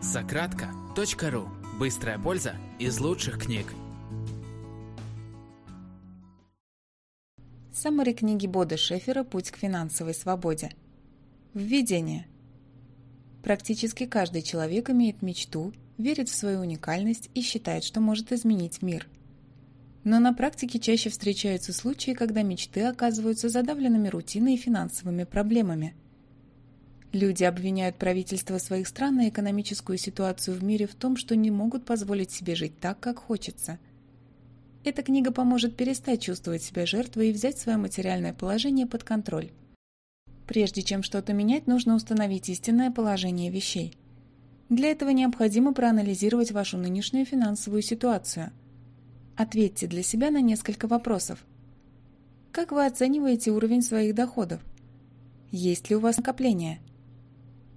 Сократка.ру. Быстрая польза из лучших книг. Саммари книги Бода Шефера «Путь к финансовой свободе». Введение. Практически каждый человек имеет мечту, верит в свою уникальность и считает, что может изменить мир. Но на практике чаще встречаются случаи, когда мечты оказываются задавленными рутиной и финансовыми проблемами. Люди обвиняют правительство своих стран и экономическую ситуацию в мире в том, что не могут позволить себе жить так, как хочется. Эта книга поможет перестать чувствовать себя жертвой и взять свое материальное положение под контроль. Прежде чем что-то менять, нужно установить истинное положение вещей. Для этого необходимо проанализировать вашу нынешнюю финансовую ситуацию. Ответьте для себя на несколько вопросов. Как вы оцениваете уровень своих доходов? Есть ли у вас накопления?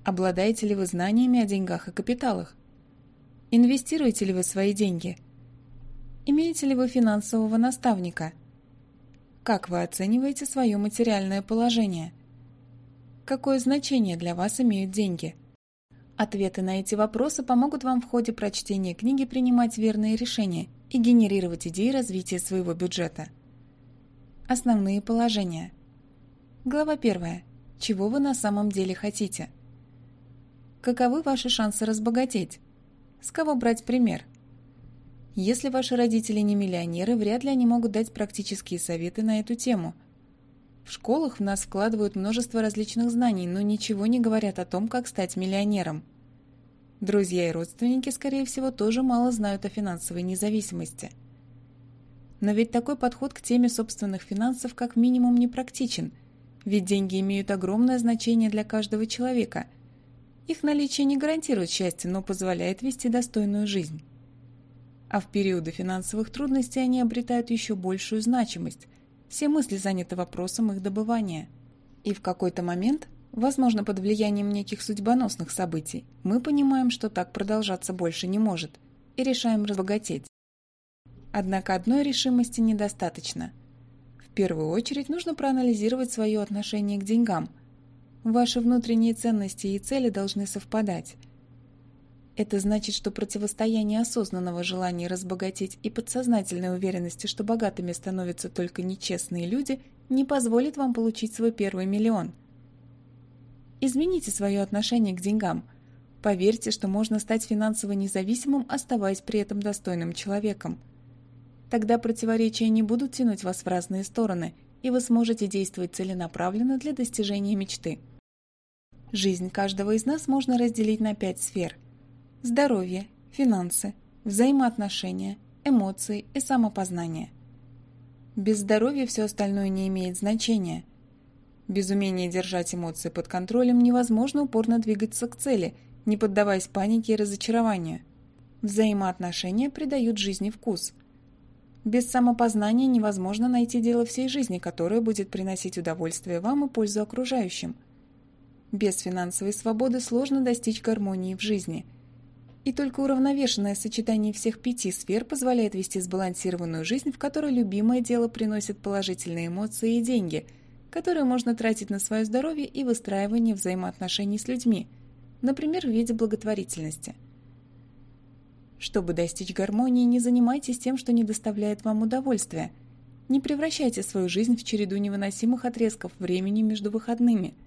Обладаете ли вы знаниями о деньгах и капиталах? Инвестируете ли вы свои деньги? Имеете ли вы финансового наставника? Как вы оцениваете свое материальное положение? Какое значение для вас имеют деньги? Ответы на эти вопросы помогут вам в ходе прочтения книги принимать верные решения и генерировать идеи развития своего бюджета. Основные положения. Глава 1. Чего вы на самом деле хотите? Каковы ваши шансы разбогатеть? С кого брать пример? Если ваши родители не миллионеры, вряд ли они могут дать практические советы на эту тему – в школах в нас вкладывают множество различных знаний, но ничего не говорят о том, как стать миллионером. Друзья и родственники, скорее всего, тоже мало знают о финансовой независимости. Но ведь такой подход к теме собственных финансов как минимум не практичен, ведь деньги имеют огромное значение для каждого человека. Их наличие не гарантирует счастье, но позволяет вести достойную жизнь. А в периоды финансовых трудностей они обретают еще большую значимость – все мысли заняты вопросом их добывания. И в какой-то момент, возможно, под влиянием неких судьбоносных событий, мы понимаем, что так продолжаться больше не может, и решаем разбогатеть. Однако одной решимости недостаточно. В первую очередь нужно проанализировать свое отношение к деньгам. Ваши внутренние ценности и цели должны совпадать – это значит, что противостояние осознанного желания разбогатеть и подсознательной уверенности, что богатыми становятся только нечестные люди, не позволит вам получить свой первый миллион. Измените свое отношение к деньгам. Поверьте, что можно стать финансово независимым, оставаясь при этом достойным человеком. Тогда противоречия не будут тянуть вас в разные стороны, и вы сможете действовать целенаправленно для достижения мечты. Жизнь каждого из нас можно разделить на пять сфер – здоровье, финансы, взаимоотношения, эмоции и самопознание. Без здоровья все остальное не имеет значения. Без умения держать эмоции под контролем невозможно упорно двигаться к цели, не поддаваясь панике и разочарованию. Взаимоотношения придают жизни вкус. Без самопознания невозможно найти дело всей жизни, которое будет приносить удовольствие вам и пользу окружающим. Без финансовой свободы сложно достичь гармонии в жизни – и только уравновешенное сочетание всех пяти сфер позволяет вести сбалансированную жизнь, в которой любимое дело приносит положительные эмоции и деньги, которые можно тратить на свое здоровье и выстраивание взаимоотношений с людьми, например, в виде благотворительности. Чтобы достичь гармонии, не занимайтесь тем, что не доставляет вам удовольствия. Не превращайте свою жизнь в череду невыносимых отрезков времени между выходными –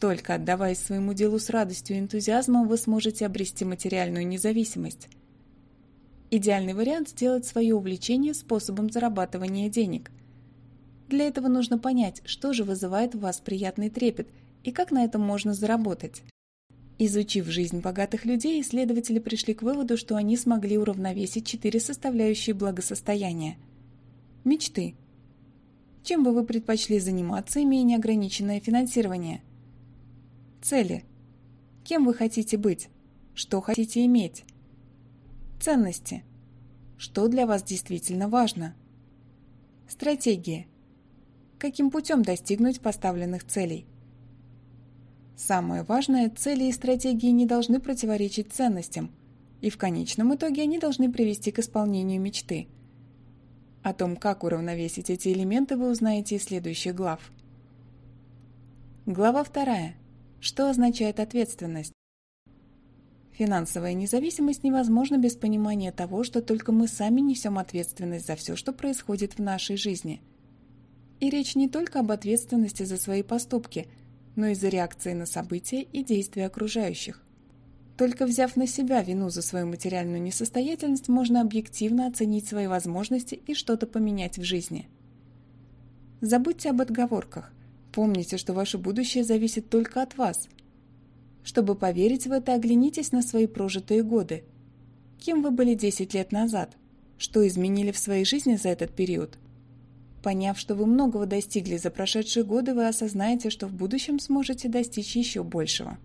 только отдаваясь своему делу с радостью и энтузиазмом, вы сможете обрести материальную независимость. Идеальный вариант – сделать свое увлечение способом зарабатывания денег. Для этого нужно понять, что же вызывает в вас приятный трепет и как на этом можно заработать. Изучив жизнь богатых людей, исследователи пришли к выводу, что они смогли уравновесить четыре составляющие благосостояния. Мечты. Чем бы вы предпочли заниматься, имея неограниченное финансирование? Цели. Кем вы хотите быть? Что хотите иметь? Ценности. Что для вас действительно важно? Стратегии. Каким путем достигнуть поставленных целей? Самое важное, цели и стратегии не должны противоречить ценностям, и в конечном итоге они должны привести к исполнению мечты. О том, как уравновесить эти элементы, вы узнаете из следующих глав. Глава вторая. Что означает ответственность? Финансовая независимость невозможна без понимания того, что только мы сами несем ответственность за все, что происходит в нашей жизни. И речь не только об ответственности за свои поступки, но и за реакции на события и действия окружающих. Только взяв на себя вину за свою материальную несостоятельность, можно объективно оценить свои возможности и что-то поменять в жизни. Забудьте об отговорках. Помните, что ваше будущее зависит только от вас – чтобы поверить в это, оглянитесь на свои прожитые годы. Кем вы были 10 лет назад? Что изменили в своей жизни за этот период? Поняв, что вы многого достигли за прошедшие годы, вы осознаете, что в будущем сможете достичь еще большего.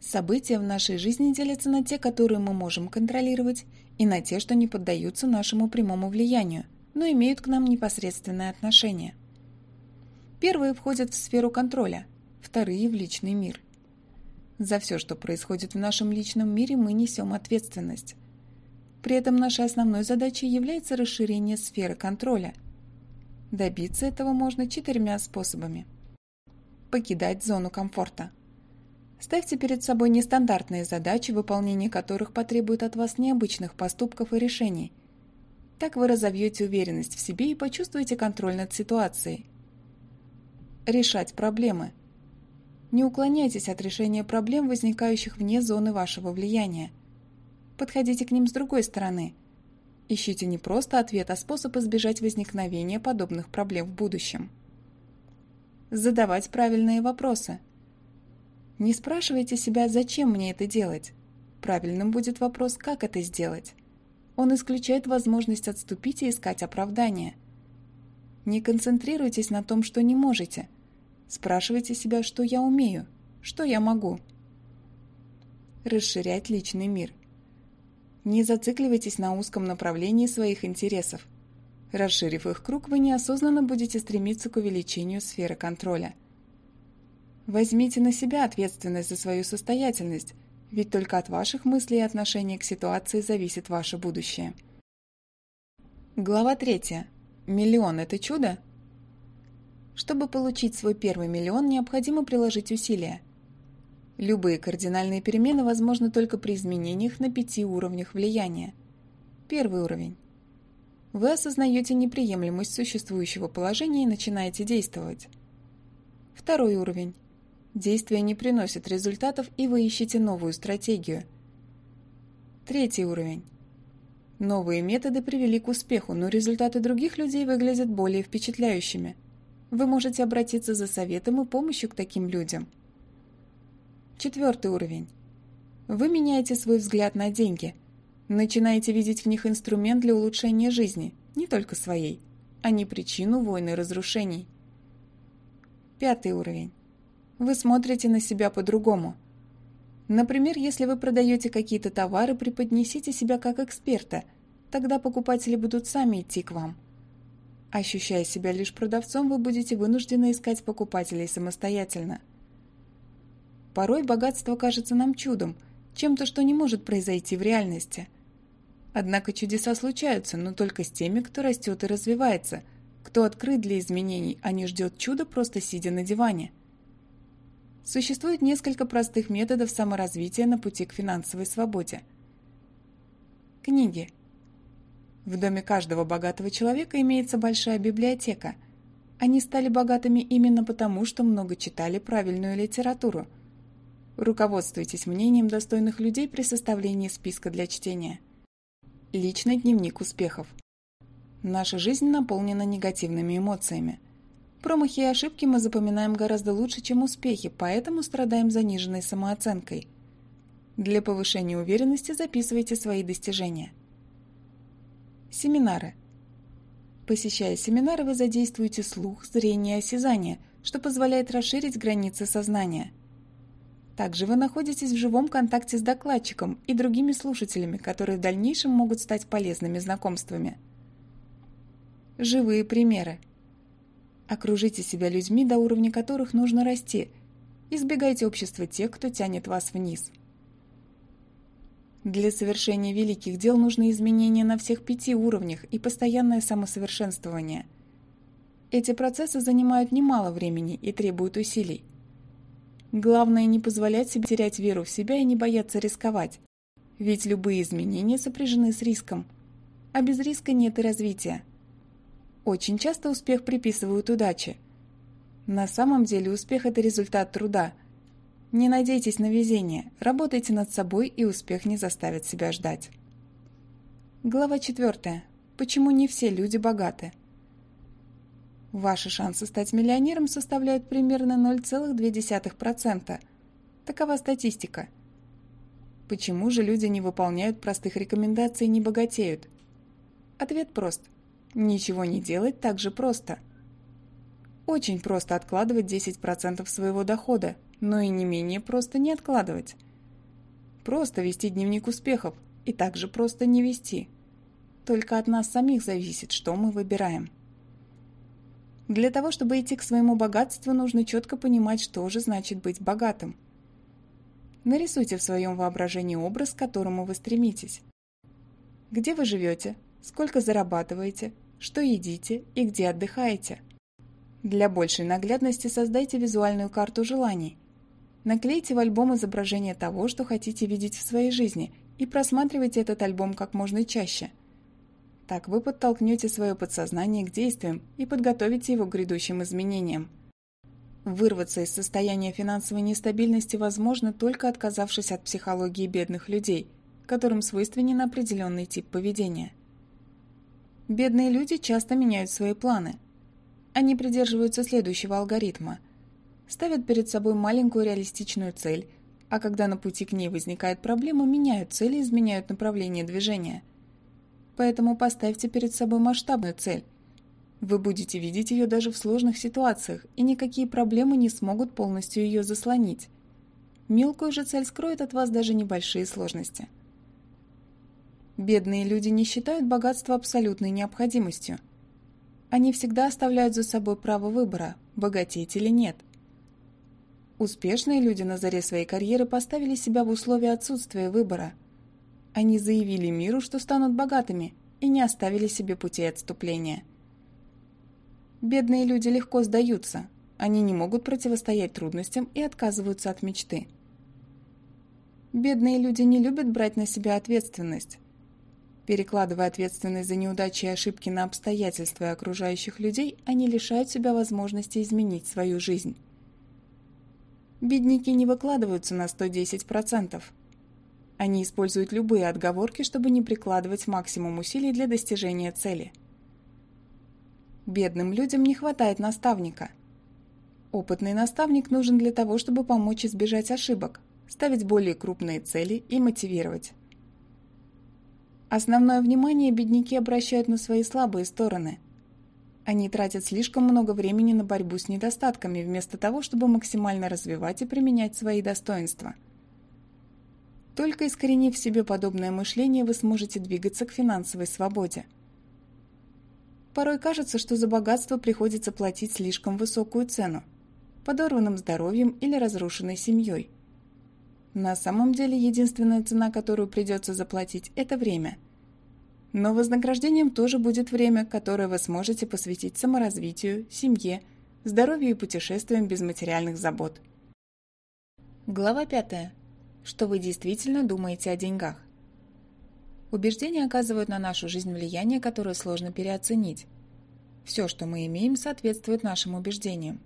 События в нашей жизни делятся на те, которые мы можем контролировать, и на те, что не поддаются нашему прямому влиянию, но имеют к нам непосредственное отношение. Первые входят в сферу контроля, вторые – в личный мир. За все, что происходит в нашем личном мире, мы несем ответственность. При этом нашей основной задачей является расширение сферы контроля. Добиться этого можно четырьмя способами. Покидать зону комфорта. Ставьте перед собой нестандартные задачи, выполнение которых потребует от вас необычных поступков и решений. Так вы разовьете уверенность в себе и почувствуете контроль над ситуацией. Решать проблемы – не уклоняйтесь от решения проблем, возникающих вне зоны вашего влияния. Подходите к ним с другой стороны. Ищите не просто ответ, а способ избежать возникновения подобных проблем в будущем. Задавать правильные вопросы. Не спрашивайте себя, зачем мне это делать. Правильным будет вопрос, как это сделать. Он исключает возможность отступить и искать оправдания. Не концентрируйтесь на том, что не можете – Спрашивайте себя, что я умею, что я могу. Расширять личный мир. Не зацикливайтесь на узком направлении своих интересов. Расширив их круг, вы неосознанно будете стремиться к увеличению сферы контроля. Возьмите на себя ответственность за свою состоятельность, ведь только от ваших мыслей и отношений к ситуации зависит ваше будущее. Глава 3. Миллион – это чудо? Чтобы получить свой первый миллион, необходимо приложить усилия. Любые кардинальные перемены возможны только при изменениях на пяти уровнях влияния. Первый уровень. Вы осознаете неприемлемость существующего положения и начинаете действовать. Второй уровень. Действия не приносят результатов, и вы ищете новую стратегию. Третий уровень. Новые методы привели к успеху, но результаты других людей выглядят более впечатляющими – вы можете обратиться за советом и помощью к таким людям. Четвертый уровень. Вы меняете свой взгляд на деньги. Начинаете видеть в них инструмент для улучшения жизни, не только своей, а не причину войны и разрушений. Пятый уровень. Вы смотрите на себя по-другому. Например, если вы продаете какие-то товары, преподнесите себя как эксперта, тогда покупатели будут сами идти к вам – Ощущая себя лишь продавцом, вы будете вынуждены искать покупателей самостоятельно. Порой богатство кажется нам чудом, чем-то, что не может произойти в реальности. Однако чудеса случаются, но только с теми, кто растет и развивается, кто открыт для изменений, а не ждет чуда, просто сидя на диване. Существует несколько простых методов саморазвития на пути к финансовой свободе. Книги – в доме каждого богатого человека имеется большая библиотека. Они стали богатыми именно потому, что много читали правильную литературу. Руководствуйтесь мнением достойных людей при составлении списка для чтения. Личный дневник успехов. Наша жизнь наполнена негативными эмоциями. Промахи и ошибки мы запоминаем гораздо лучше, чем успехи, поэтому страдаем заниженной самооценкой. Для повышения уверенности записывайте свои достижения. Семинары. Посещая семинары, вы задействуете слух, зрение осязание, что позволяет расширить границы сознания. Также вы находитесь в живом контакте с докладчиком и другими слушателями, которые в дальнейшем могут стать полезными знакомствами. Живые примеры. Окружите себя людьми, до уровня которых нужно расти. Избегайте общества тех, кто тянет вас вниз. Для совершения великих дел нужны изменения на всех пяти уровнях и постоянное самосовершенствование. Эти процессы занимают немало времени и требуют усилий. Главное не позволять себе терять веру в себя и не бояться рисковать. Ведь любые изменения сопряжены с риском. А без риска нет и развития. Очень часто успех приписывают удаче. На самом деле успех – это результат труда. Не надейтесь на везение, работайте над собой, и успех не заставит себя ждать. Глава 4. Почему не все люди богаты? Ваши шансы стать миллионером составляют примерно 0,2%. Такова статистика. Почему же люди не выполняют простых рекомендаций и не богатеют? Ответ прост. Ничего не делать так же просто. Очень просто откладывать 10% своего дохода, но и не менее просто не откладывать. Просто вести дневник успехов и также просто не вести. Только от нас самих зависит, что мы выбираем. Для того, чтобы идти к своему богатству, нужно четко понимать, что же значит быть богатым. Нарисуйте в своем воображении образ, к которому вы стремитесь. Где вы живете, сколько зарабатываете, что едите и где отдыхаете. Для большей наглядности создайте визуальную карту желаний. Наклейте в альбом изображение того, что хотите видеть в своей жизни, и просматривайте этот альбом как можно чаще – так вы подтолкнете свое подсознание к действиям и подготовите его к грядущим изменениям. Вырваться из состояния финансовой нестабильности возможно только отказавшись от психологии бедных людей, которым свойственен определенный тип поведения. Бедные люди часто меняют свои планы. Они придерживаются следующего алгоритма. Ставят перед собой маленькую реалистичную цель, а когда на пути к ней возникает проблема, меняют цель и изменяют направление движения – Поэтому поставьте перед собой масштабную цель. Вы будете видеть ее даже в сложных ситуациях, и никакие проблемы не смогут полностью ее заслонить. Мелкую же цель скроет от вас даже небольшие сложности. Бедные люди не считают богатство абсолютной необходимостью. Они всегда оставляют за собой право выбора, богатеть или нет. Успешные люди на заре своей карьеры поставили себя в условия отсутствия выбора – они заявили миру, что станут богатыми, и не оставили себе пути отступления. Бедные люди легко сдаются, они не могут противостоять трудностям и отказываются от мечты. Бедные люди не любят брать на себя ответственность. Перекладывая ответственность за неудачи и ошибки на обстоятельства и окружающих людей, они лишают себя возможности изменить свою жизнь. Бедняки не выкладываются на 110%. Они используют любые отговорки, чтобы не прикладывать максимум усилий для достижения цели. Бедным людям не хватает наставника. Опытный наставник нужен для того, чтобы помочь избежать ошибок, ставить более крупные цели и мотивировать. Основное внимание бедняки обращают на свои слабые стороны. Они тратят слишком много времени на борьбу с недостатками, вместо того, чтобы максимально развивать и применять свои достоинства – только искоренив в себе подобное мышление, вы сможете двигаться к финансовой свободе. Порой кажется, что за богатство приходится платить слишком высокую цену – подорванным здоровьем или разрушенной семьей. На самом деле, единственная цена, которую придется заплатить – это время. Но вознаграждением тоже будет время, которое вы сможете посвятить саморазвитию, семье, здоровью и путешествиям без материальных забот. Глава пятая что вы действительно думаете о деньгах. Убеждения оказывают на нашу жизнь влияние, которое сложно переоценить. Все, что мы имеем, соответствует нашим убеждениям.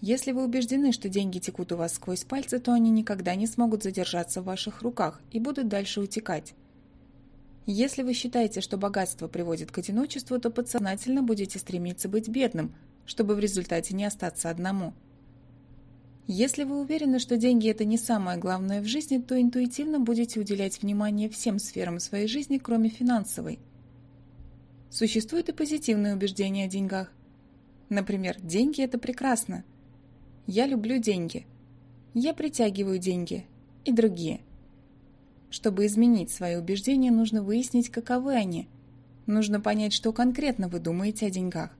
Если вы убеждены, что деньги текут у вас сквозь пальцы, то они никогда не смогут задержаться в ваших руках и будут дальше утекать. Если вы считаете, что богатство приводит к одиночеству, то подсознательно будете стремиться быть бедным, чтобы в результате не остаться одному – если вы уверены, что деньги – это не самое главное в жизни, то интуитивно будете уделять внимание всем сферам своей жизни, кроме финансовой. Существуют и позитивные убеждения о деньгах. Например, деньги – это прекрасно. Я люблю деньги. Я притягиваю деньги. И другие. Чтобы изменить свои убеждения, нужно выяснить, каковы они. Нужно понять, что конкретно вы думаете о деньгах.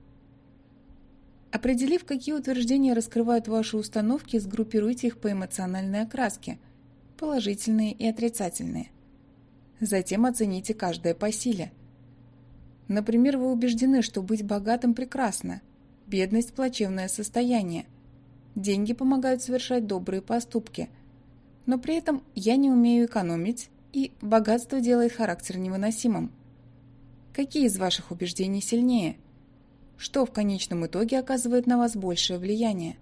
Определив, какие утверждения раскрывают ваши установки, сгруппируйте их по эмоциональной окраске – положительные и отрицательные. Затем оцените каждое по силе. Например, вы убеждены, что быть богатым прекрасно, бедность – плачевное состояние. Деньги помогают совершать добрые поступки. Но при этом я не умею экономить, и богатство делает характер невыносимым. Какие из ваших убеждений сильнее? Что в конечном итоге оказывает на вас большее влияние?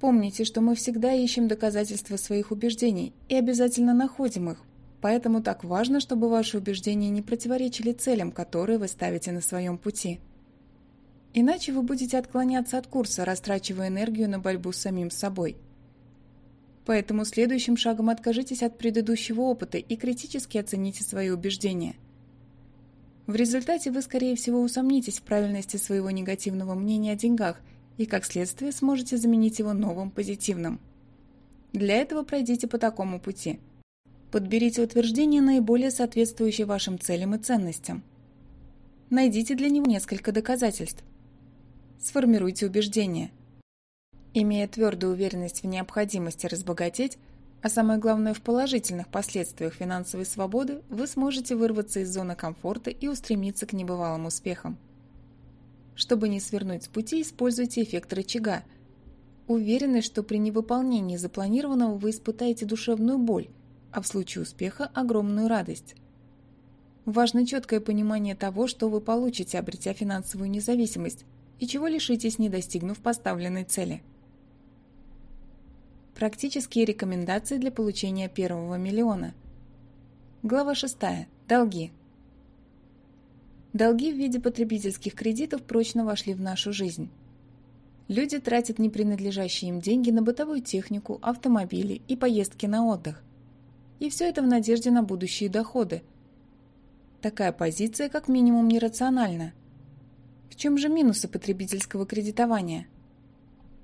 Помните, что мы всегда ищем доказательства своих убеждений и обязательно находим их, поэтому так важно, чтобы ваши убеждения не противоречили целям, которые вы ставите на своем пути. Иначе вы будете отклоняться от курса, растрачивая энергию на борьбу с самим собой. Поэтому следующим шагом откажитесь от предыдущего опыта и критически оцените свои убеждения. В результате вы, скорее всего, усомнитесь в правильности своего негативного мнения о деньгах – и, как следствие, сможете заменить его новым позитивным. Для этого пройдите по такому пути. Подберите утверждение, наиболее соответствующее вашим целям и ценностям. Найдите для него несколько доказательств. Сформируйте убеждения. Имея твердую уверенность в необходимости разбогатеть, а самое главное в положительных последствиях финансовой свободы, вы сможете вырваться из зоны комфорта и устремиться к небывалым успехам. Чтобы не свернуть с пути, используйте эффект рычага. Уверены, что при невыполнении запланированного вы испытаете душевную боль, а в случае успеха – огромную радость. Важно четкое понимание того, что вы получите, обретя финансовую независимость, и чего лишитесь, не достигнув поставленной цели. Практические рекомендации для получения первого миллиона. Глава 6. Долги. Долги в виде потребительских кредитов прочно вошли в нашу жизнь. Люди тратят непринадлежащие им деньги на бытовую технику, автомобили и поездки на отдых. И все это в надежде на будущие доходы. Такая позиция как минимум нерациональна. В чем же минусы потребительского кредитования?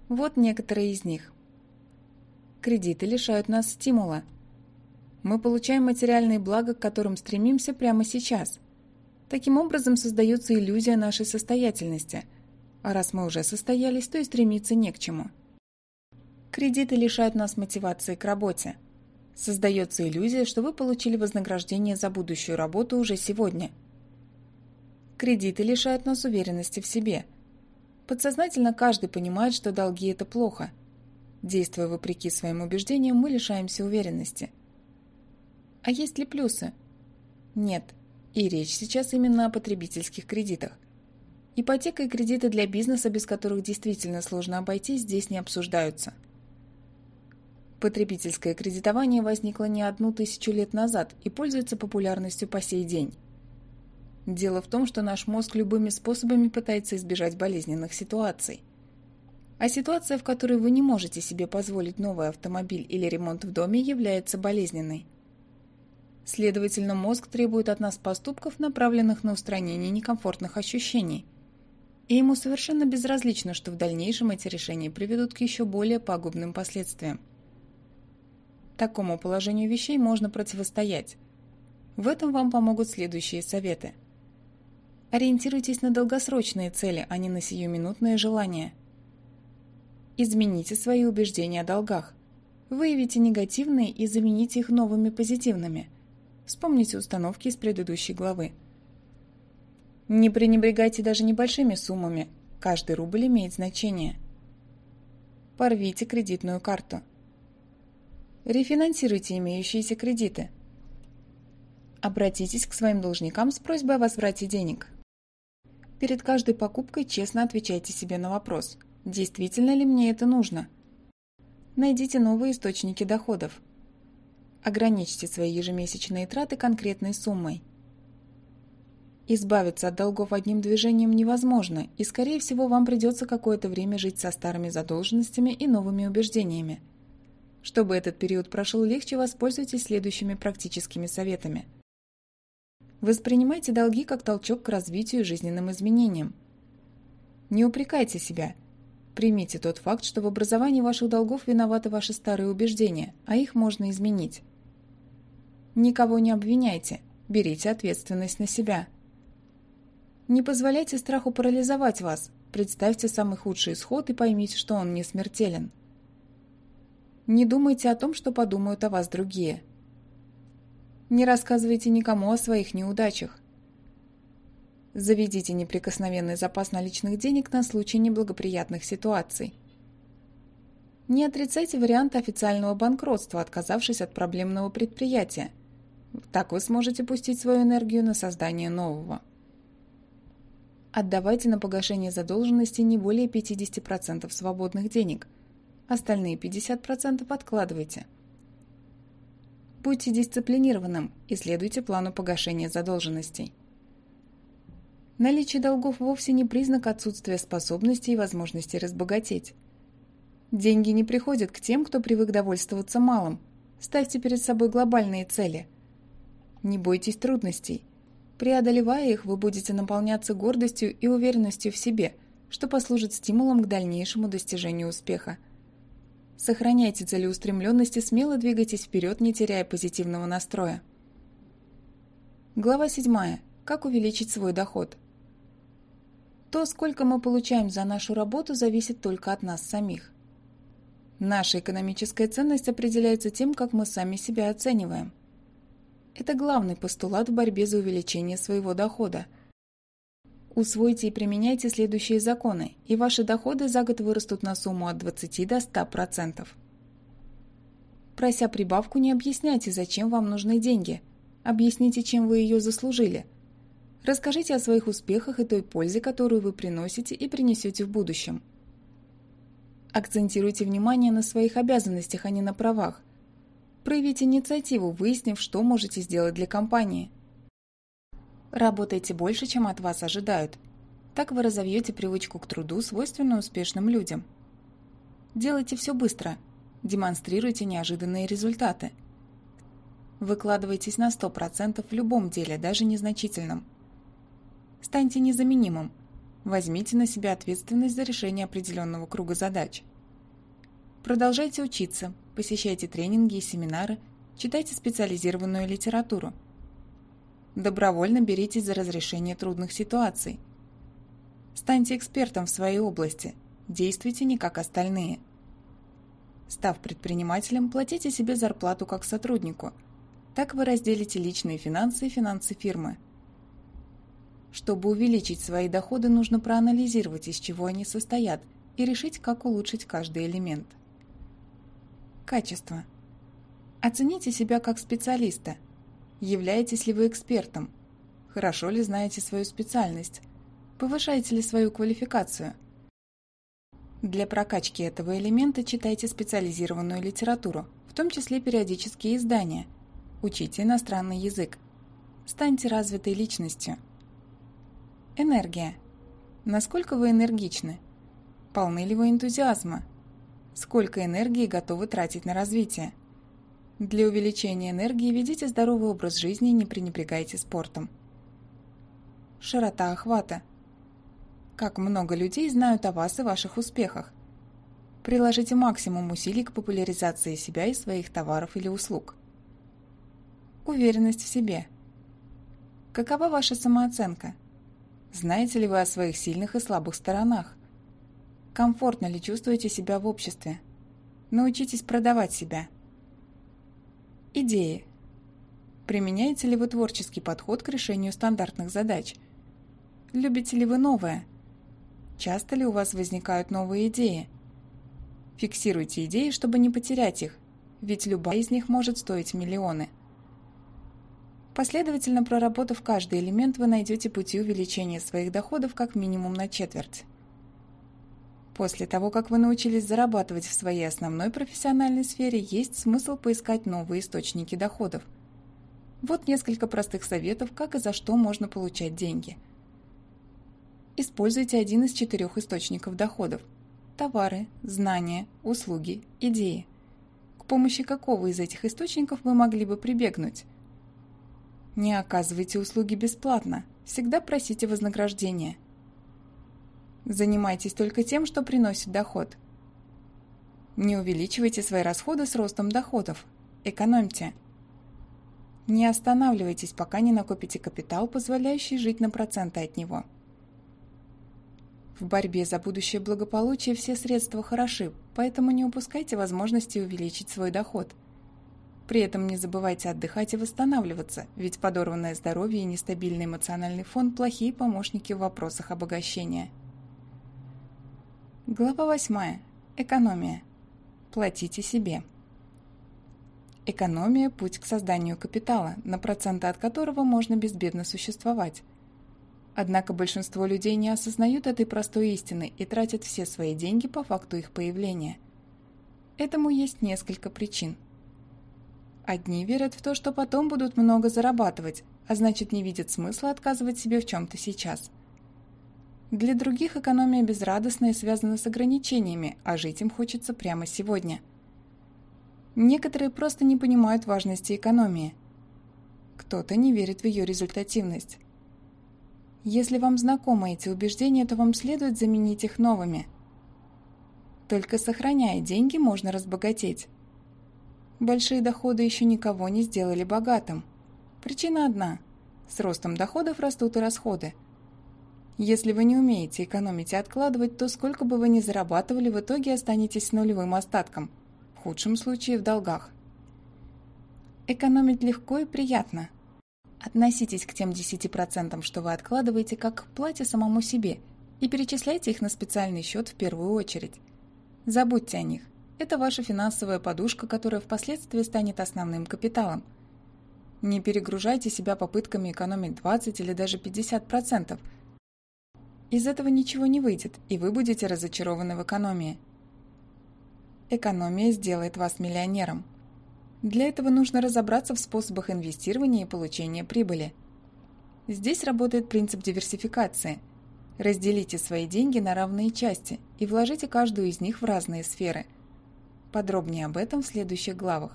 Вот некоторые из них. Кредиты лишают нас стимула. Мы получаем материальные блага, к которым стремимся прямо сейчас – Таким образом создается иллюзия нашей состоятельности. А раз мы уже состоялись, то и стремиться не к чему. Кредиты лишают нас мотивации к работе. Создается иллюзия, что вы получили вознаграждение за будущую работу уже сегодня. Кредиты лишают нас уверенности в себе. Подсознательно каждый понимает, что долги – это плохо. Действуя вопреки своим убеждениям, мы лишаемся уверенности. А есть ли плюсы? Нет. И речь сейчас именно о потребительских кредитах. Ипотека и кредиты для бизнеса, без которых действительно сложно обойтись, здесь не обсуждаются. Потребительское кредитование возникло не одну тысячу лет назад и пользуется популярностью по сей день. Дело в том, что наш мозг любыми способами пытается избежать болезненных ситуаций. А ситуация, в которой вы не можете себе позволить новый автомобиль или ремонт в доме, является болезненной. Следовательно, мозг требует от нас поступков, направленных на устранение некомфортных ощущений. И ему совершенно безразлично, что в дальнейшем эти решения приведут к еще более пагубным последствиям. Такому положению вещей можно противостоять. В этом вам помогут следующие советы. Ориентируйтесь на долгосрочные цели, а не на сиюминутные желания. Измените свои убеждения о долгах. Выявите негативные и замените их новыми позитивными – Вспомните установки из предыдущей главы. Не пренебрегайте даже небольшими суммами. Каждый рубль имеет значение. Порвите кредитную карту. Рефинансируйте имеющиеся кредиты. Обратитесь к своим должникам с просьбой о возврате денег. Перед каждой покупкой честно отвечайте себе на вопрос, действительно ли мне это нужно. Найдите новые источники доходов. Ограничьте свои ежемесячные траты конкретной суммой. Избавиться от долгов одним движением невозможно, и, скорее всего, вам придется какое-то время жить со старыми задолженностями и новыми убеждениями. Чтобы этот период прошел легче, воспользуйтесь следующими практическими советами. Воспринимайте долги как толчок к развитию и жизненным изменениям. Не упрекайте себя. Примите тот факт, что в образовании ваших долгов виноваты ваши старые убеждения, а их можно изменить. Никого не обвиняйте, берите ответственность на себя. Не позволяйте страху парализовать вас, представьте самый худший исход и поймите, что он не смертелен. Не думайте о том, что подумают о вас другие. Не рассказывайте никому о своих неудачах. Заведите неприкосновенный запас наличных денег на случай неблагоприятных ситуаций. Не отрицайте вариант официального банкротства, отказавшись от проблемного предприятия. Так вы сможете пустить свою энергию на создание нового. Отдавайте на погашение задолженности не более 50% свободных денег. Остальные 50% откладывайте. Будьте дисциплинированным и следуйте плану погашения задолженностей. Наличие долгов вовсе не признак отсутствия способностей и возможности разбогатеть. Деньги не приходят к тем, кто привык довольствоваться малым. Ставьте перед собой глобальные цели. Не бойтесь трудностей. Преодолевая их, вы будете наполняться гордостью и уверенностью в себе, что послужит стимулом к дальнейшему достижению успеха. Сохраняйте целеустремленность и смело двигайтесь вперед, не теряя позитивного настроя. Глава 7. Как увеличить свой доход? То, сколько мы получаем за нашу работу, зависит только от нас самих. Наша экономическая ценность определяется тем, как мы сами себя оцениваем. Это главный постулат в борьбе за увеличение своего дохода. Усвойте и применяйте следующие законы, и ваши доходы за год вырастут на сумму от 20 до 100%. Прося прибавку, не объясняйте, зачем вам нужны деньги. Объясните, чем вы ее заслужили – Расскажите о своих успехах и той пользе, которую вы приносите и принесете в будущем. Акцентируйте внимание на своих обязанностях, а не на правах. Проявите инициативу, выяснив, что можете сделать для компании. Работайте больше, чем от вас ожидают. Так вы разовьете привычку к труду, свойственную успешным людям. Делайте все быстро. Демонстрируйте неожиданные результаты. Выкладывайтесь на 100% в любом деле, даже незначительном. Станьте незаменимым. Возьмите на себя ответственность за решение определенного круга задач. Продолжайте учиться, посещайте тренинги и семинары, читайте специализированную литературу. Добровольно беритесь за разрешение трудных ситуаций. Станьте экспертом в своей области, действуйте не как остальные. Став предпринимателем, платите себе зарплату как сотруднику. Так вы разделите личные финансы и финансы фирмы – чтобы увеличить свои доходы, нужно проанализировать, из чего они состоят, и решить, как улучшить каждый элемент. Качество. Оцените себя как специалиста. Являетесь ли вы экспертом? Хорошо ли знаете свою специальность? Повышаете ли свою квалификацию? Для прокачки этого элемента читайте специализированную литературу, в том числе периодические издания. Учите иностранный язык. Станьте развитой личностью. Энергия. Насколько вы энергичны? Полны ли вы энтузиазма? Сколько энергии готовы тратить на развитие? Для увеличения энергии ведите здоровый образ жизни и не пренебрегайте спортом. Широта охвата. Как много людей знают о вас и ваших успехах? Приложите максимум усилий к популяризации себя и своих товаров или услуг. Уверенность в себе. Какова ваша самооценка? Знаете ли вы о своих сильных и слабых сторонах? Комфортно ли чувствуете себя в обществе? Научитесь продавать себя. Идеи. Применяете ли вы творческий подход к решению стандартных задач? Любите ли вы новое? Часто ли у вас возникают новые идеи? Фиксируйте идеи, чтобы не потерять их, ведь любая из них может стоить миллионы. Последовательно проработав каждый элемент, вы найдете пути увеличения своих доходов как минимум на четверть. После того, как вы научились зарабатывать в своей основной профессиональной сфере, есть смысл поискать новые источники доходов. Вот несколько простых советов, как и за что можно получать деньги. Используйте один из четырех источников доходов – товары, знания, услуги, идеи. К помощи какого из этих источников вы могли бы прибегнуть? Не оказывайте услуги бесплатно, всегда просите вознаграждения. Занимайтесь только тем, что приносит доход. Не увеличивайте свои расходы с ростом доходов, экономьте. Не останавливайтесь, пока не накопите капитал, позволяющий жить на проценты от него. В борьбе за будущее благополучие все средства хороши, поэтому не упускайте возможности увеличить свой доход – при этом не забывайте отдыхать и восстанавливаться, ведь подорванное здоровье и нестабильный эмоциональный фон – плохие помощники в вопросах обогащения. Глава 8. Экономия. Платите себе. Экономия – путь к созданию капитала, на проценты от которого можно безбедно существовать. Однако большинство людей не осознают этой простой истины и тратят все свои деньги по факту их появления. Этому есть несколько причин. Одни верят в то, что потом будут много зарабатывать, а значит не видят смысла отказывать себе в чем-то сейчас. Для других экономия безрадостная и связана с ограничениями, а жить им хочется прямо сегодня. Некоторые просто не понимают важности экономии. Кто-то не верит в ее результативность. Если вам знакомы эти убеждения, то вам следует заменить их новыми. Только сохраняя деньги, можно разбогатеть. Большие доходы еще никого не сделали богатым. Причина одна. С ростом доходов растут и расходы. Если вы не умеете экономить и откладывать, то сколько бы вы ни зарабатывали, в итоге останетесь с нулевым остатком. В худшем случае в долгах. Экономить легко и приятно. Относитесь к тем 10%, что вы откладываете, как к плате самому себе, и перечисляйте их на специальный счет в первую очередь. Забудьте о них. Это ваша финансовая подушка, которая впоследствии станет основным капиталом. Не перегружайте себя попытками экономить 20 или даже 50%. Из этого ничего не выйдет, и вы будете разочарованы в экономии. Экономия сделает вас миллионером. Для этого нужно разобраться в способах инвестирования и получения прибыли. Здесь работает принцип диверсификации. Разделите свои деньги на равные части и вложите каждую из них в разные сферы. Подробнее об этом в следующих главах.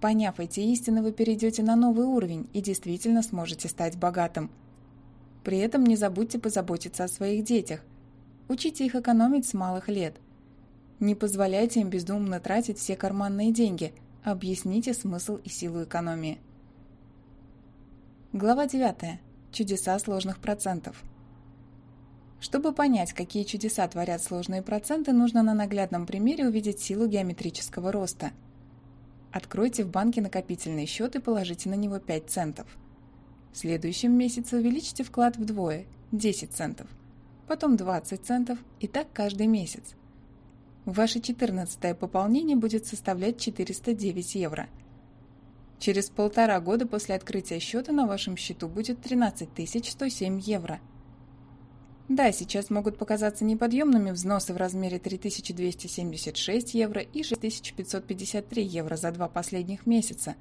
Поняв эти истины, вы перейдете на новый уровень и действительно сможете стать богатым. При этом не забудьте позаботиться о своих детях. Учите их экономить с малых лет – не позволяйте им бездумно тратить все карманные деньги. Объясните смысл и силу экономии. Глава 9. Чудеса сложных процентов. Чтобы понять, какие чудеса творят сложные проценты, нужно на наглядном примере увидеть силу геометрического роста. Откройте в банке накопительный счет и положите на него 5 центов. В следующем месяце увеличьте вклад вдвое – 10 центов. Потом 20 центов и так каждый месяц. Ваше 14 пополнение будет составлять 409 евро. Через полтора года после открытия счета на вашем счету будет 13 107 евро. Да, сейчас могут показаться неподъемными взносы в размере 3276 евро и 6553 евро за два последних месяца,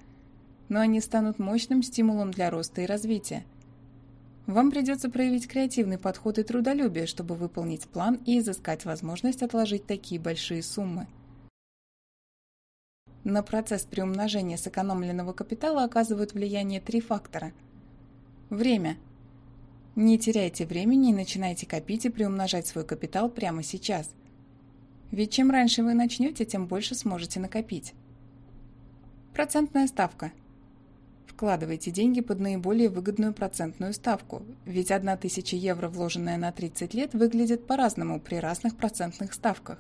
но они станут мощным стимулом для роста и развития – вам придется проявить креативный подход и трудолюбие, чтобы выполнить план и изыскать возможность отложить такие большие суммы. На процесс приумножения сэкономленного капитала оказывают влияние три фактора. Время. Не теряйте времени и начинайте копить и приумножать свой капитал прямо сейчас. Ведь чем раньше вы начнете, тем больше сможете накопить. Процентная ставка. Вкладывайте деньги под наиболее выгодную процентную ставку, ведь 1000 евро, вложенная на 30 лет, выглядит по-разному при разных процентных ставках.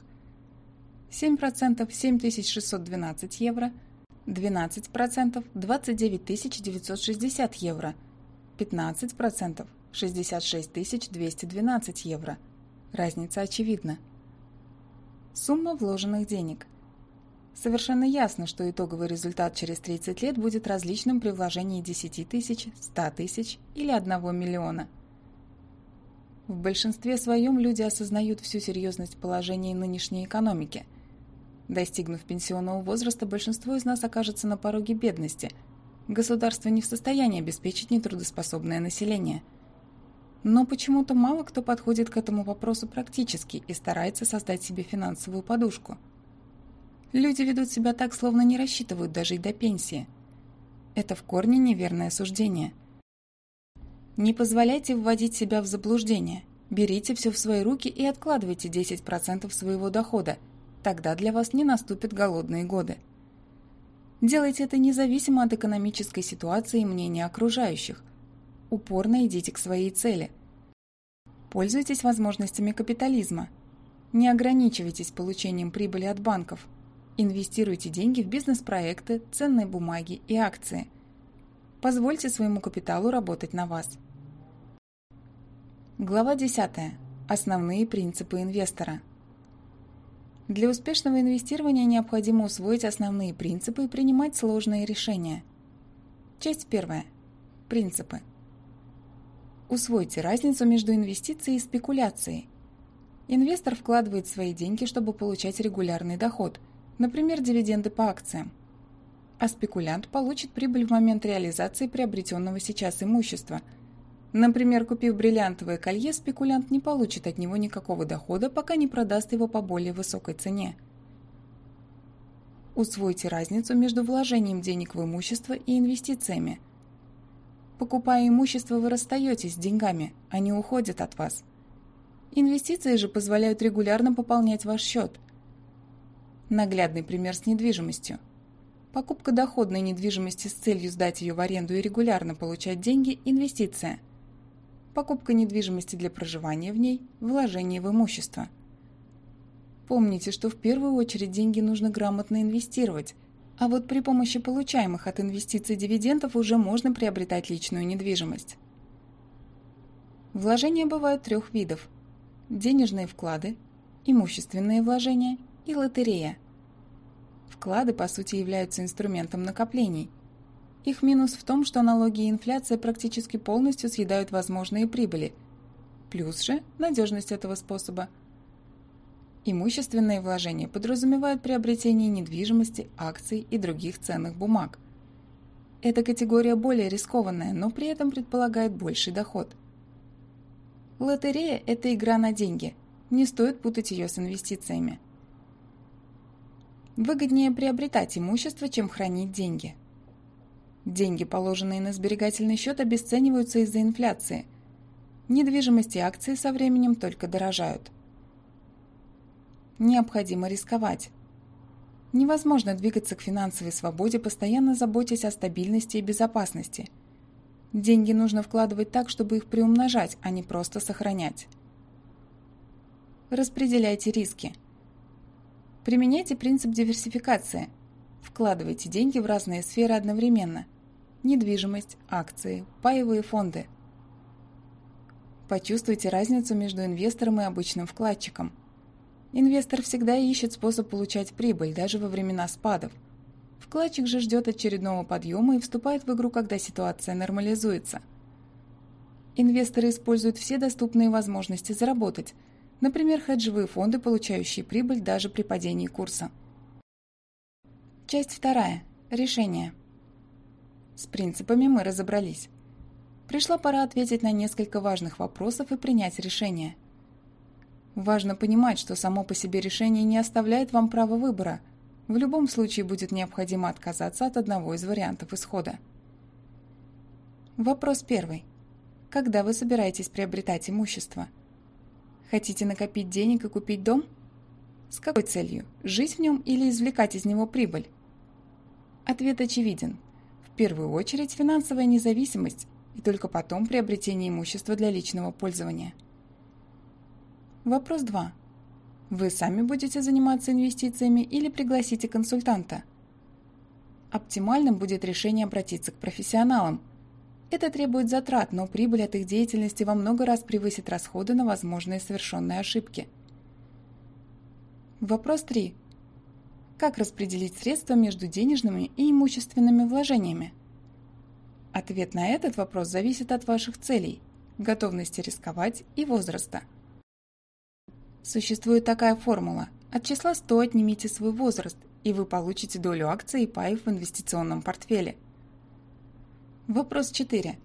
7% – 7612 евро, 12% – 29960 евро, 15% – 66212 евро. Разница очевидна. Сумма вложенных денег – Совершенно ясно, что итоговый результат через 30 лет будет различным при вложении 10 тысяч, 100 тысяч или 1 миллиона. В большинстве своем люди осознают всю серьезность положения нынешней экономики. Достигнув пенсионного возраста, большинство из нас окажется на пороге бедности. Государство не в состоянии обеспечить нетрудоспособное население. Но почему-то мало кто подходит к этому вопросу практически и старается создать себе финансовую подушку – Люди ведут себя так, словно не рассчитывают дожить до пенсии. Это в корне неверное суждение. Не позволяйте вводить себя в заблуждение. Берите все в свои руки и откладывайте 10% своего дохода. Тогда для вас не наступят голодные годы. Делайте это независимо от экономической ситуации и мнения окружающих. Упорно идите к своей цели. Пользуйтесь возможностями капитализма. Не ограничивайтесь получением прибыли от банков – Инвестируйте деньги в бизнес-проекты, ценные бумаги и акции. Позвольте своему капиталу работать на вас. Глава 10. Основные принципы инвестора. Для успешного инвестирования необходимо усвоить основные принципы и принимать сложные решения. Часть первая. Принципы. Усвойте разницу между инвестицией и спекуляцией. Инвестор вкладывает свои деньги, чтобы получать регулярный доход, например, дивиденды по акциям. А спекулянт получит прибыль в момент реализации приобретенного сейчас имущества – Например, купив бриллиантовое колье, спекулянт не получит от него никакого дохода, пока не продаст его по более высокой цене. Усвойте разницу между вложением денег в имущество и инвестициями. Покупая имущество, вы расстаетесь с деньгами, они уходят от вас. Инвестиции же позволяют регулярно пополнять ваш счет. Наглядный пример с недвижимостью. Покупка доходной недвижимости с целью сдать ее в аренду и регулярно получать деньги – инвестиция – покупка недвижимости для проживания в ней, вложение в имущество. Помните, что в первую очередь деньги нужно грамотно инвестировать, а вот при помощи получаемых от инвестиций дивидендов уже можно приобретать личную недвижимость. Вложения бывают трех видов – денежные вклады, имущественные вложения и лотерея. Вклады, по сути, являются инструментом накоплений – их минус в том, что налоги и инфляция практически полностью съедают возможные прибыли. Плюс же надежность этого способа. Имущественные вложения подразумевают приобретение недвижимости, акций и других ценных бумаг. Эта категория более рискованная, но при этом предполагает больший доход. Лотерея – это игра на деньги. Не стоит путать ее с инвестициями. Выгоднее приобретать имущество, чем хранить деньги – Деньги, положенные на сберегательный счет, обесцениваются из-за инфляции. Недвижимость и акции со временем только дорожают. Необходимо рисковать. Невозможно двигаться к финансовой свободе, постоянно заботясь о стабильности и безопасности. Деньги нужно вкладывать так, чтобы их приумножать, а не просто сохранять. Распределяйте риски. Применяйте принцип диверсификации – Вкладывайте деньги в разные сферы одновременно. Недвижимость, акции, паевые фонды. Почувствуйте разницу между инвестором и обычным вкладчиком. Инвестор всегда ищет способ получать прибыль, даже во времена спадов. Вкладчик же ждет очередного подъема и вступает в игру, когда ситуация нормализуется. Инвесторы используют все доступные возможности заработать, например, хеджевые фонды, получающие прибыль даже при падении курса. Часть вторая. Решение. С принципами мы разобрались. Пришла пора ответить на несколько важных вопросов и принять решение. Важно понимать, что само по себе решение не оставляет вам права выбора. В любом случае будет необходимо отказаться от одного из вариантов исхода. Вопрос первый. Когда вы собираетесь приобретать имущество? Хотите накопить денег и купить дом? С какой целью? Жить в нем или извлекать из него прибыль? Ответ очевиден. В первую очередь финансовая независимость и только потом приобретение имущества для личного пользования. Вопрос 2. Вы сами будете заниматься инвестициями или пригласите консультанта? Оптимальным будет решение обратиться к профессионалам. Это требует затрат, но прибыль от их деятельности во много раз превысит расходы на возможные совершенные ошибки. Вопрос 3. Как распределить средства между денежными и имущественными вложениями? Ответ на этот вопрос зависит от ваших целей, готовности рисковать и возраста. Существует такая формула. От числа 100 отнимите свой возраст, и вы получите долю акций и паев в инвестиционном портфеле. Вопрос 4.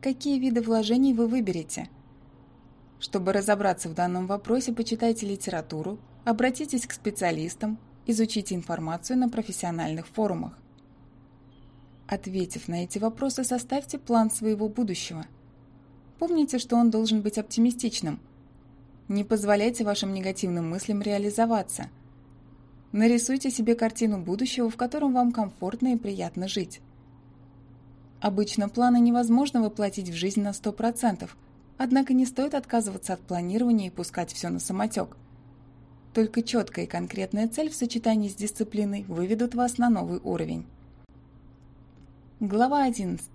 Какие виды вложений вы выберете? Чтобы разобраться в данном вопросе, почитайте литературу, обратитесь к специалистам, Изучите информацию на профессиональных форумах. Ответив на эти вопросы, составьте план своего будущего. Помните, что он должен быть оптимистичным. Не позволяйте вашим негативным мыслям реализоваться. Нарисуйте себе картину будущего, в котором вам комфортно и приятно жить. Обычно планы невозможно воплотить в жизнь на 100%, однако не стоит отказываться от планирования и пускать все на самотек – только четкая и конкретная цель в сочетании с дисциплиной выведут вас на новый уровень. Глава 11.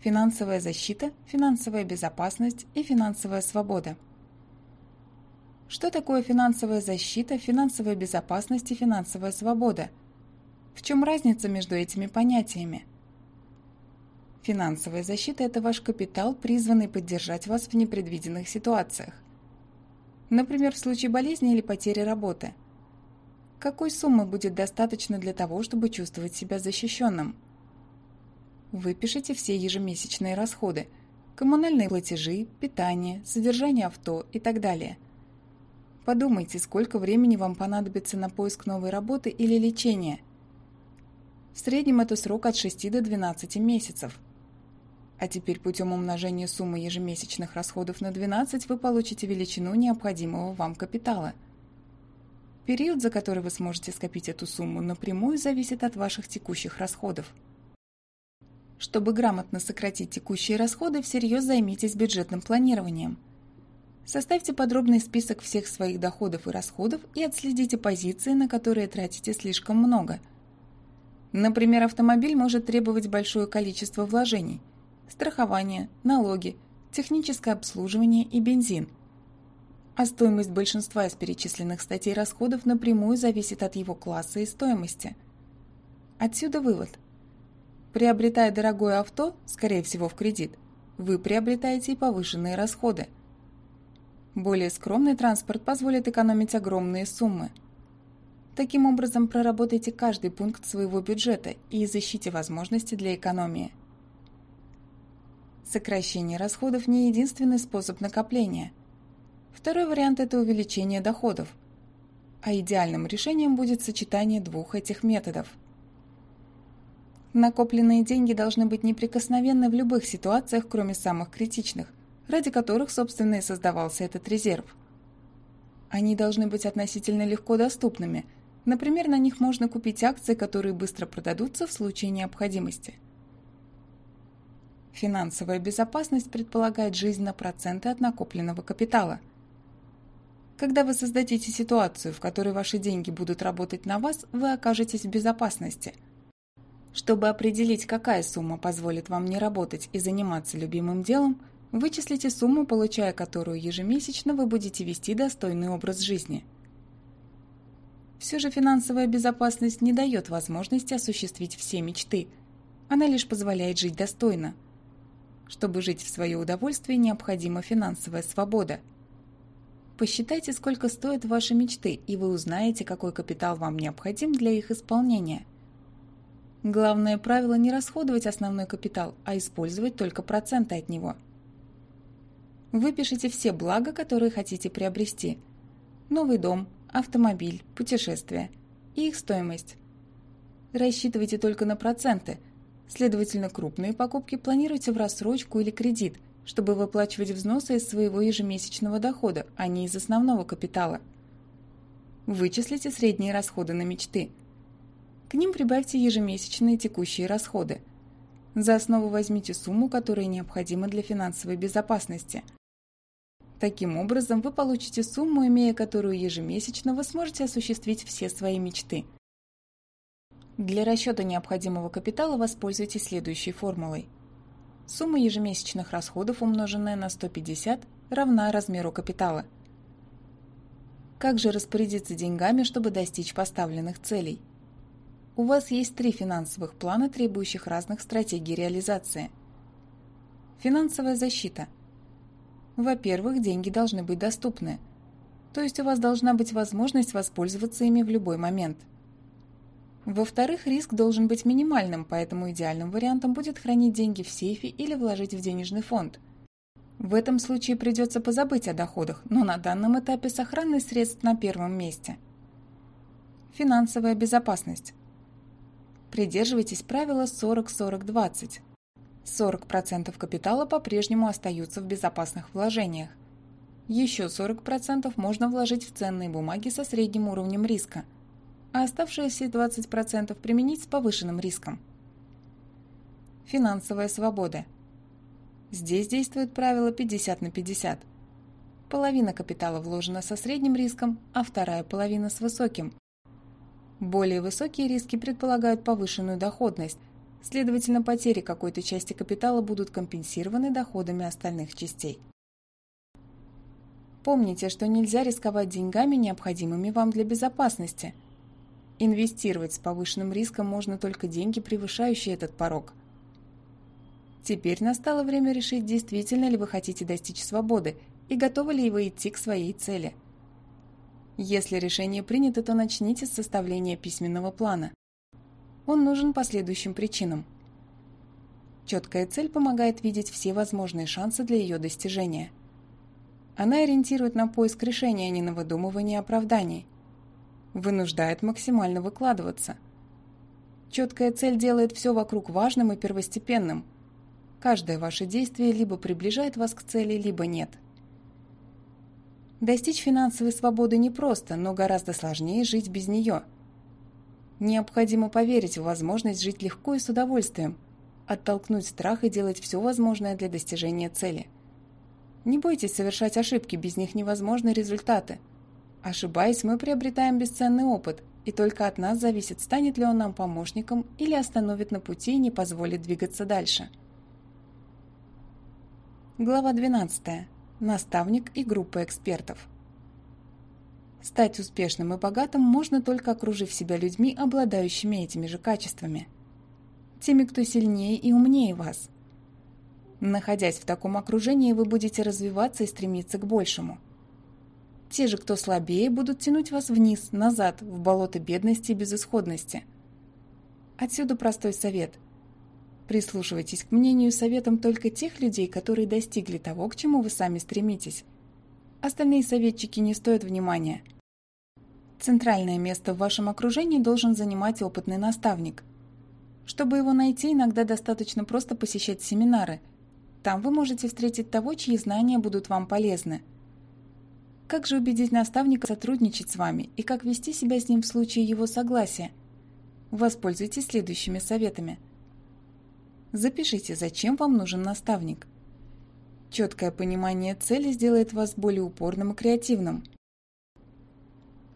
Финансовая защита, финансовая безопасность и финансовая свобода. Что такое финансовая защита, финансовая безопасность и финансовая свобода? В чем разница между этими понятиями? Финансовая защита – это ваш капитал, призванный поддержать вас в непредвиденных ситуациях. Например, в случае болезни или потери работы. Какой суммы будет достаточно для того, чтобы чувствовать себя защищенным? Выпишите все ежемесячные расходы – коммунальные платежи, питание, содержание авто и так далее. Подумайте, сколько времени вам понадобится на поиск новой работы или лечения. В среднем это срок от 6 до 12 месяцев – а теперь путем умножения суммы ежемесячных расходов на 12 вы получите величину необходимого вам капитала. Период, за который вы сможете скопить эту сумму, напрямую зависит от ваших текущих расходов. Чтобы грамотно сократить текущие расходы, всерьез займитесь бюджетным планированием. Составьте подробный список всех своих доходов и расходов и отследите позиции, на которые тратите слишком много. Например, автомобиль может требовать большое количество вложений – страхование, налоги, техническое обслуживание и бензин. А стоимость большинства из перечисленных статей расходов напрямую зависит от его класса и стоимости. Отсюда вывод. Приобретая дорогое авто, скорее всего в кредит, вы приобретаете и повышенные расходы. Более скромный транспорт позволит экономить огромные суммы. Таким образом, проработайте каждый пункт своего бюджета и изыщите возможности для экономии. Сокращение расходов не единственный способ накопления. Второй вариант – это увеличение доходов. А идеальным решением будет сочетание двух этих методов. Накопленные деньги должны быть неприкосновенны в любых ситуациях, кроме самых критичных, ради которых, собственно, и создавался этот резерв. Они должны быть относительно легко доступными. Например, на них можно купить акции, которые быстро продадутся в случае необходимости – Финансовая безопасность предполагает жизнь на проценты от накопленного капитала. Когда вы создадите ситуацию, в которой ваши деньги будут работать на вас, вы окажетесь в безопасности. Чтобы определить, какая сумма позволит вам не работать и заниматься любимым делом, вычислите сумму, получая которую ежемесячно вы будете вести достойный образ жизни. Все же финансовая безопасность не дает возможности осуществить все мечты. Она лишь позволяет жить достойно – чтобы жить в свое удовольствие, необходима финансовая свобода. Посчитайте, сколько стоят ваши мечты, и вы узнаете, какой капитал вам необходим для их исполнения. Главное правило не расходовать основной капитал, а использовать только проценты от него. Выпишите все блага, которые хотите приобрести. Новый дом, автомобиль, путешествие и их стоимость. Рассчитывайте только на проценты – Следовательно, крупные покупки планируйте в рассрочку или кредит, чтобы выплачивать взносы из своего ежемесячного дохода, а не из основного капитала. Вычислите средние расходы на мечты. К ним прибавьте ежемесячные текущие расходы. За основу возьмите сумму, которая необходима для финансовой безопасности. Таким образом, вы получите сумму, имея которую ежемесячно вы сможете осуществить все свои мечты – для расчета необходимого капитала воспользуйтесь следующей формулой. Сумма ежемесячных расходов, умноженная на 150, равна размеру капитала. Как же распорядиться деньгами, чтобы достичь поставленных целей? У вас есть три финансовых плана, требующих разных стратегий реализации. Финансовая защита. Во-первых, деньги должны быть доступны. То есть у вас должна быть возможность воспользоваться ими в любой момент – во-вторых, риск должен быть минимальным, поэтому идеальным вариантом будет хранить деньги в сейфе или вложить в денежный фонд. В этом случае придется позабыть о доходах, но на данном этапе сохранность средств на первом месте. Финансовая безопасность. Придерживайтесь правила 40-40-20. 40% капитала по-прежнему остаются в безопасных вложениях. Еще 40% можно вложить в ценные бумаги со средним уровнем риска – а оставшиеся 20% применить с повышенным риском. Финансовая свобода. Здесь действует правило 50 на 50. Половина капитала вложена со средним риском, а вторая половина с высоким. Более высокие риски предполагают повышенную доходность, следовательно, потери какой-то части капитала будут компенсированы доходами остальных частей. Помните, что нельзя рисковать деньгами, необходимыми вам для безопасности. Инвестировать с повышенным риском можно только деньги, превышающие этот порог. Теперь настало время решить, действительно ли вы хотите достичь свободы и готовы ли вы идти к своей цели. Если решение принято, то начните с составления письменного плана. Он нужен по следующим причинам. Четкая цель помогает видеть все возможные шансы для ее достижения. Она ориентирует на поиск решения, а не на выдумывание оправданий. Вынуждает максимально выкладываться. Четкая цель делает все вокруг важным и первостепенным. Каждое ваше действие либо приближает вас к цели, либо нет – Достичь финансовой свободы непросто, но гораздо сложнее жить без нее. Необходимо поверить в возможность жить легко и с удовольствием, оттолкнуть страх и делать все возможное для достижения цели. Не бойтесь совершать ошибки, без них невозможны результаты. Ошибаясь, мы приобретаем бесценный опыт, и только от нас зависит, станет ли он нам помощником или остановит на пути и не позволит двигаться дальше. Глава 12 наставник и группа экспертов. Стать успешным и богатым можно только окружив себя людьми, обладающими этими же качествами. Теми, кто сильнее и умнее вас. Находясь в таком окружении, вы будете развиваться и стремиться к большему. Те же, кто слабее, будут тянуть вас вниз, назад, в болото бедности и безысходности. Отсюда простой совет – Прислушивайтесь к мнению и советам только тех людей, которые достигли того, к чему вы сами стремитесь. Остальные советчики не стоят внимания. Центральное место в вашем окружении должен занимать опытный наставник. Чтобы его найти, иногда достаточно просто посещать семинары. Там вы можете встретить того, чьи знания будут вам полезны. Как же убедить наставника сотрудничать с вами и как вести себя с ним в случае его согласия? Воспользуйтесь следующими советами – Запишите, зачем вам нужен наставник. Четкое понимание цели сделает вас более упорным и креативным.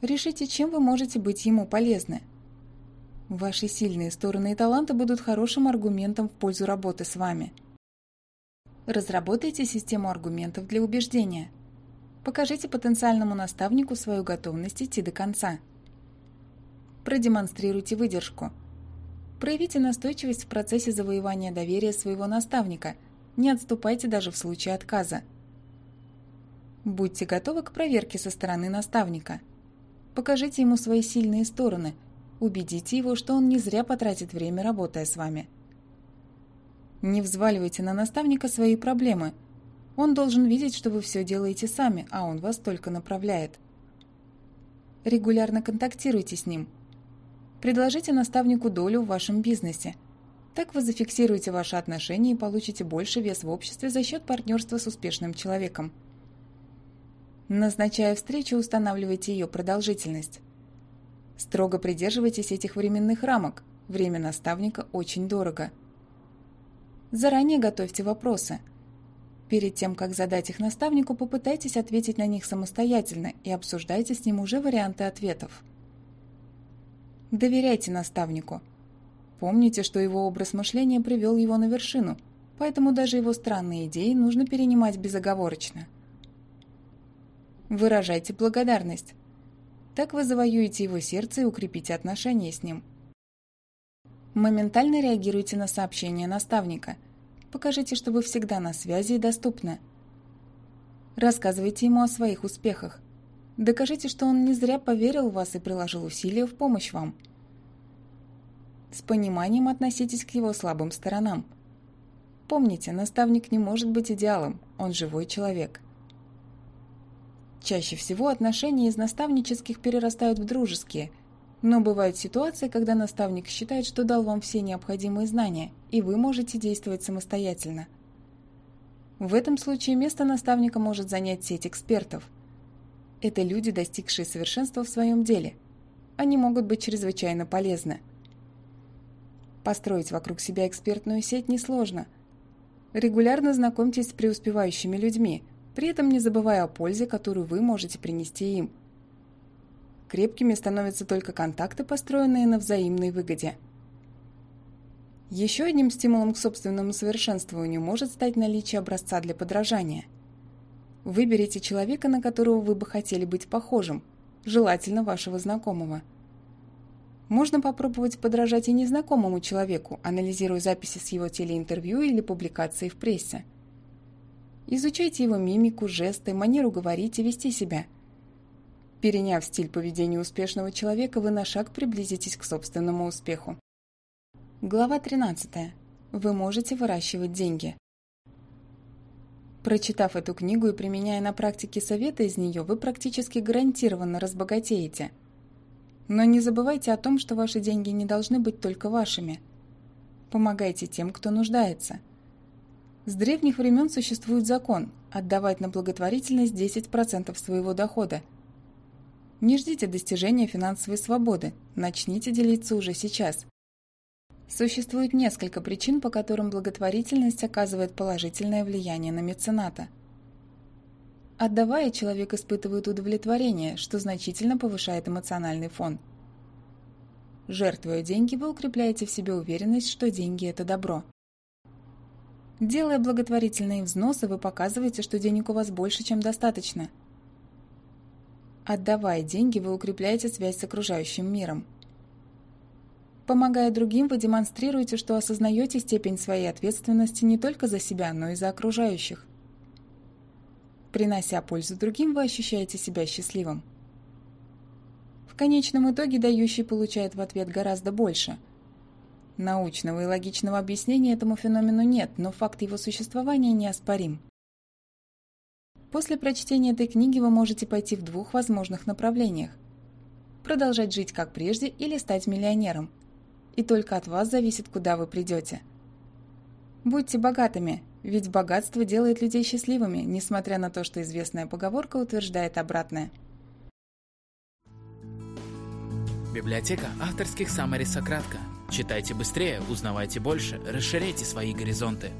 Решите, чем вы можете быть ему полезны. Ваши сильные стороны и таланты будут хорошим аргументом в пользу работы с вами. Разработайте систему аргументов для убеждения. Покажите потенциальному наставнику свою готовность идти до конца. Продемонстрируйте выдержку – Проявите настойчивость в процессе завоевания доверия своего наставника. Не отступайте даже в случае отказа. Будьте готовы к проверке со стороны наставника. Покажите ему свои сильные стороны. Убедите его, что он не зря потратит время, работая с вами. Не взваливайте на наставника свои проблемы. Он должен видеть, что вы все делаете сами, а он вас только направляет. Регулярно контактируйте с ним – Предложите наставнику долю в вашем бизнесе. Так вы зафиксируете ваши отношения и получите больше вес в обществе за счет партнерства с успешным человеком. Назначая встречу, устанавливайте ее продолжительность. Строго придерживайтесь этих временных рамок. Время наставника очень дорого. Заранее готовьте вопросы. Перед тем, как задать их наставнику, попытайтесь ответить на них самостоятельно и обсуждайте с ним уже варианты ответов. Доверяйте наставнику. Помните, что его образ мышления привел его на вершину, поэтому даже его странные идеи нужно перенимать безоговорочно. Выражайте благодарность. Так вы завоюете его сердце и укрепите отношения с ним. Моментально реагируйте на сообщения наставника. Покажите, что вы всегда на связи и доступны. Рассказывайте ему о своих успехах. Докажите, что он не зря поверил в вас и приложил усилия в помощь вам. С пониманием относитесь к его слабым сторонам. Помните, наставник не может быть идеалом, он живой человек. Чаще всего отношения из наставнических перерастают в дружеские, но бывают ситуации, когда наставник считает, что дал вам все необходимые знания, и вы можете действовать самостоятельно. В этом случае место наставника может занять сеть экспертов – это люди, достигшие совершенства в своем деле. Они могут быть чрезвычайно полезны. Построить вокруг себя экспертную сеть несложно. Регулярно знакомьтесь с преуспевающими людьми, при этом не забывая о пользе, которую вы можете принести им. Крепкими становятся только контакты, построенные на взаимной выгоде. Еще одним стимулом к собственному совершенствованию может стать наличие образца для подражания – Выберите человека, на которого вы бы хотели быть похожим, желательно вашего знакомого. Можно попробовать подражать и незнакомому человеку, анализируя записи с его телеинтервью или публикации в прессе. Изучайте его мимику, жесты, манеру говорить и вести себя. Переняв стиль поведения успешного человека, вы на шаг приблизитесь к собственному успеху. Глава 13. Вы можете выращивать деньги. Прочитав эту книгу и применяя на практике советы из нее, вы практически гарантированно разбогатеете. Но не забывайте о том, что ваши деньги не должны быть только вашими. Помогайте тем, кто нуждается. С древних времен существует закон – отдавать на благотворительность 10% своего дохода. Не ждите достижения финансовой свободы, начните делиться уже сейчас. Существует несколько причин, по которым благотворительность оказывает положительное влияние на мецената. Отдавая, человек испытывает удовлетворение, что значительно повышает эмоциональный фон. Жертвуя деньги, вы укрепляете в себе уверенность, что деньги – это добро. Делая благотворительные взносы, вы показываете, что денег у вас больше, чем достаточно. Отдавая деньги, вы укрепляете связь с окружающим миром. Помогая другим, вы демонстрируете, что осознаете степень своей ответственности не только за себя, но и за окружающих. Принося пользу другим, вы ощущаете себя счастливым. В конечном итоге дающий получает в ответ гораздо больше. Научного и логичного объяснения этому феномену нет, но факт его существования неоспорим. После прочтения этой книги вы можете пойти в двух возможных направлениях. Продолжать жить как прежде или стать миллионером – и только от вас зависит, куда вы придете. Будьте богатыми, ведь богатство делает людей счастливыми, несмотря на то, что известная поговорка утверждает обратное. Библиотека авторских Самари Сократка. Читайте быстрее, узнавайте больше, расширяйте свои горизонты.